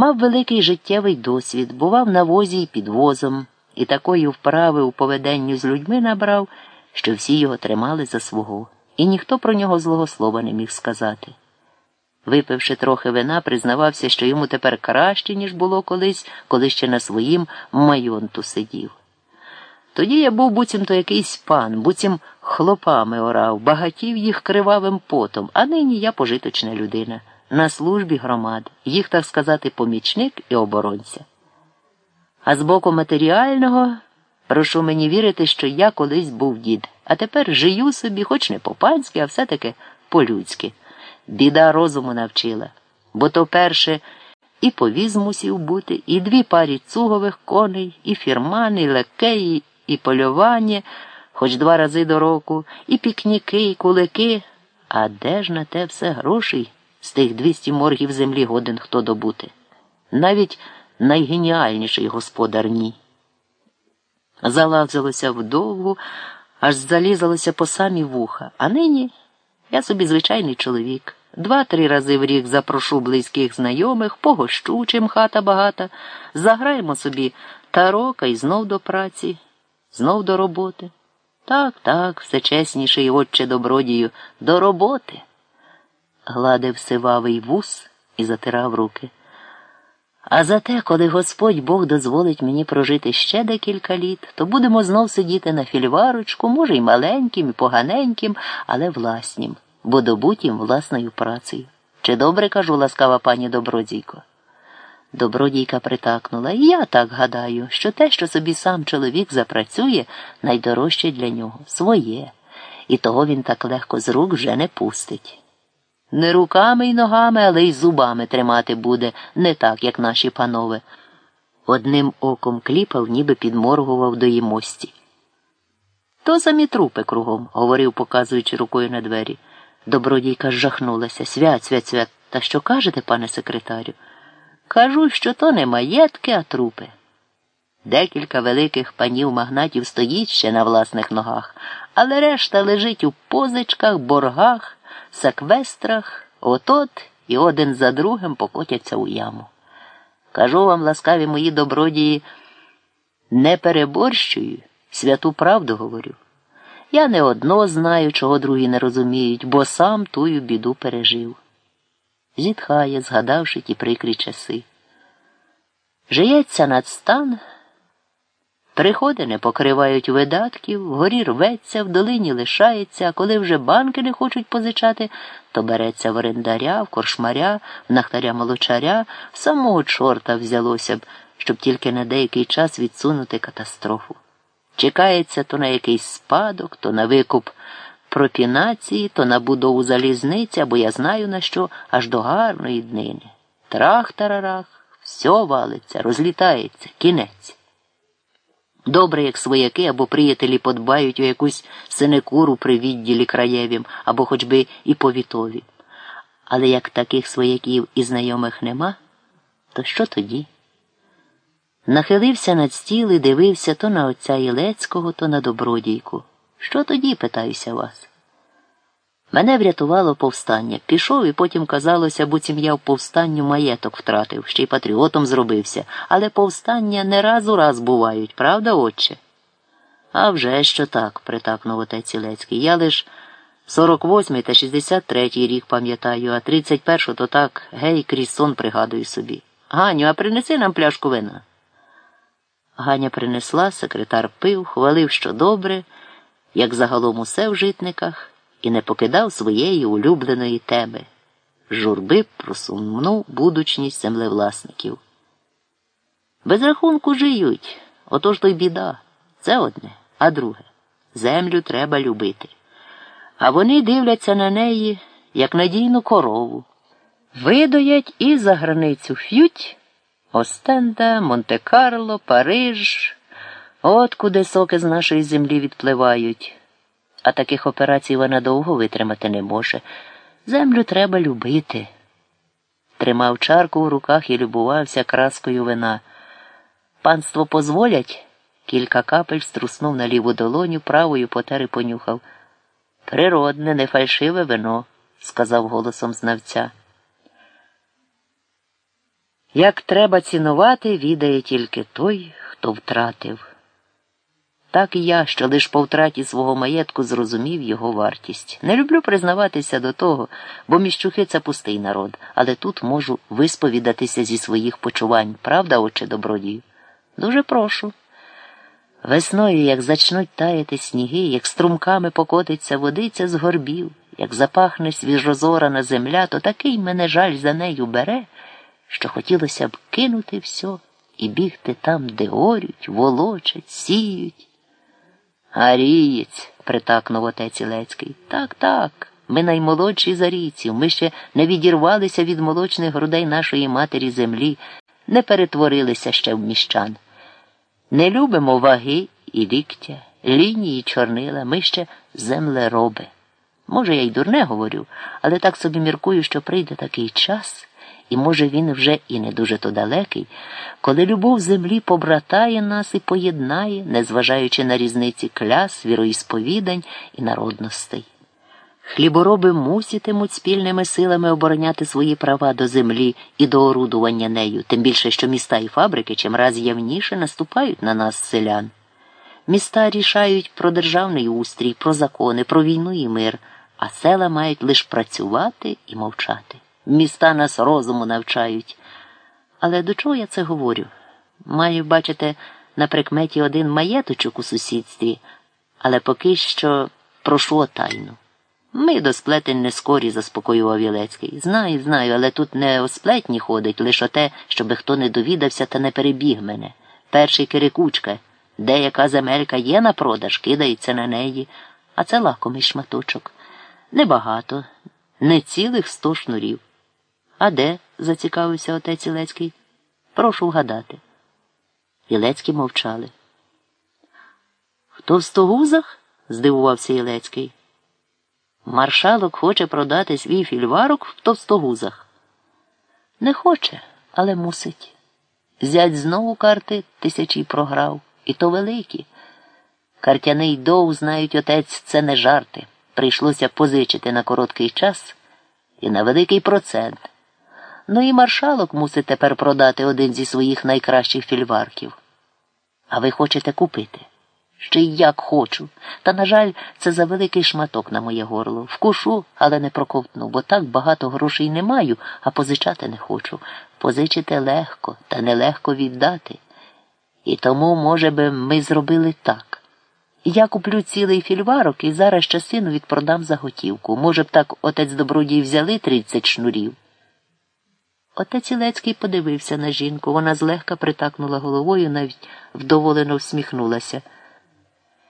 Мав великий життєвий досвід, бував на возі й під возом, і такої вправи у поведенню з людьми набрав, що всі його тримали за свого, і ніхто про нього злого слова не міг сказати. Випивши трохи вина, признавався, що йому тепер краще, ніж було колись, коли ще на своїм майонту сидів. Тоді я був буцімто якийсь пан, буцім хлопами орав, багатів їх кривавим потом, а нині я пожиточна людина, на службі громад, їх, так сказати, помічник і оборонця. А з боку матеріального, прошу мені вірити, що я колись був дід, а тепер жию собі, хоч не по-панськи, а все-таки по-людськи. Біда розуму навчила, бо то перше і повіз мусів бути, і дві парі цугових коней, і фірмани, і лекеї, і полювання, хоч два рази до року, і пікніки, і кулики. А де ж на те все грошей з тих двісті моргів землі годен хто добути? Навіть найгеніальніший господар ні. Залазилося вдовгу, аж залізалося по самі вуха, а нині я собі звичайний чоловік. Два-три рази в рік запрошу близьких знайомих, погощу, чим хата багата, заграємо собі тарока і знов до праці, знов до роботи. Так, так, все чесніший отче добродію, до роботи. Гладив сивавий вус і затирав руки. А зате, коли Господь Бог дозволить мені прожити ще декілька літ, то будемо знов сидіти на фільварочку, може, й маленьким, і поганеньким, але власнім бо добутім власною працею. Чи добре кажу, ласкава пані Добродійко? Добродійка притакнула, і я так гадаю, що те, що собі сам чоловік запрацює, найдорожче для нього своє, і того він так легко з рук вже не пустить. Не руками й ногами, але й зубами тримати буде, не так, як наші панове. Одним оком кліпав, ніби підморгував до їмості. То самі трупи кругом, говорив, показуючи рукою на двері. Добродійка жахнулася. Свят, свят, свят. Та що кажете, пане секретарю? Кажу, що то не маєтки, а трупи. Декілька великих панів магнатів стоїть ще на власних ногах, але решта лежить у позичках, боргах, саквестрах, отот і один за другим покотяться у яму. Кажу вам, ласкаві мої добродії, не переборщую, святу правду говорю. Я не одно знаю, чого другі не розуміють, бо сам тую біду пережив. Зітхає, згадавши ті прикрі часи. Жиється над стан, приходи не покривають видатків, вгорі рветься, в долині лишається, а коли вже банки не хочуть позичати, то береться в орендаря, в коршмаря, в нахтаря молочаря, самого чорта взялося б, щоб тільки на деякий час відсунути катастрофу. Чекається то на якийсь спадок, то на викуп пропінації, то на будову залізниці, або я знаю на що, аж до гарної днини. Трах-тарарах, все валиться, розлітається, кінець. Добре, як свояки або приятелі подбають у якусь синекуру при відділі краєвім, або хоч би і повітові. Але як таких свояків і знайомих нема, то що тоді? Нахилився над стіл і дивився то на отця Ілецького, то на добродійку. Що тоді, питаюся вас? Мене врятувало повстання. Пішов і потім казалося, буцім я в повстанню маєток втратив, ще й патріотом зробився, але повстання не раз у раз бувають, правда, отче? «А вже що так, притакнув отець Ілецький. Я лиш 48-й та 63-й рік пам'ятаю, а 31-й то так гей крізь сон пригадую собі. Ганю, а принеси нам пляшку вина. Ганя принесла, секретар пив, хвалив, що добре, як загалом усе в житниках, і не покидав своєї улюбленої теми журби про сумну будучність землевласників. Без рахунку жиють, отож то й біда. Це одне, а друге землю треба любити. А вони дивляться на неї, як надійну корову. Видоять і за границю ф'ють. Остенда, Монте-Карло, Париж, от куди соки з нашої землі відпливають. А таких операцій вона довго витримати не може. Землю треба любити. Тримав чарку в руках і любувався краскою вина. Панство позволять? Кілька капель струснув на ліву долоню, правою потери понюхав. Природне, не фальшиве вино, сказав голосом знавця. Як треба цінувати, відає тільки той, хто втратив. Так і я, що лиш по втраті свого маєтку зрозумів його вартість. Не люблю признаватися до того, бо міщухи це пустий народ, але тут можу висповідатися зі своїх почувань, правда, отче добродію? Дуже прошу. Весною, як зачнуть таяти сніги, як струмками покотиться водиця з горбів, як запахне свіжозорана земля, то такий мене жаль за нею бере, що хотілося б кинути все і бігти там, де орють, волочать, сіють. Арієць, притакнув отець Ілецький. Так, так. Ми наймолодші зарійців, ми ще не відірвалися від молочних грудей нашої матері землі, не перетворилися ще в міщан. Не любимо ваги і ліктя, лінії чорнила, ми ще землероби. Може, я й дурне говорю, але так собі міркую, що прийде такий час, і може він вже і не дуже то далекий, коли любов землі побратає нас і поєднає, незважаючи на різниці кляс, віроїсповідань і народностей. Хлібороби муситимуть спільними силами обороняти свої права до землі і до орудування нею, тим більше, що міста і фабрики чимраз явніше наступають на нас селян. Міста рішають про державний устрій, про закони, про війну і мир, а села мають лише працювати і мовчати. Міста нас розуму навчають. Але до чого я це говорю? Маю, бачите, на прикметі один маєточок у сусідстві, але поки що прошу тайну. Ми до сплетень не скорі, заспокоював Ілецький. Знаю, знаю, але тут не о сплетні ходить, лише те, щоби хто не довідався та не перебіг мене. Перший кирикучка, деяка земелька є на продаж, кидається на неї, а це лакомий шматочок. Небагато, не цілих сто шнурів. А де? зацікавився отець Ілецький. Прошу вгадати. Ілецькі мовчали. В товстогузах? здивувався Ілецький. Маршалок хоче продати свій фільварок в товстогузах. Не хоче, але мусить. Зять знову карти тисячі програв, і то великі. Картяний дов, знають отець, це не жарти. Прийшлося позичити на короткий час і на великий процент. Ну і маршалок мусить тепер продати один зі своїх найкращих фільварків. А ви хочете купити? Ще й як хочу. Та, на жаль, це за великий шматок на моє горло. Вкушу, але не проковтну, бо так багато грошей не маю, а позичати не хочу. Позичити легко, та нелегко віддати. І тому, може би, ми зробили так. Я куплю цілий фільварок і зараз частину відпродам за готівку. Може б так отець добродій взяли тридцять шнурів. Отець Ілецький подивився на жінку. Вона злегка притакнула головою, навіть вдоволено всміхнулася.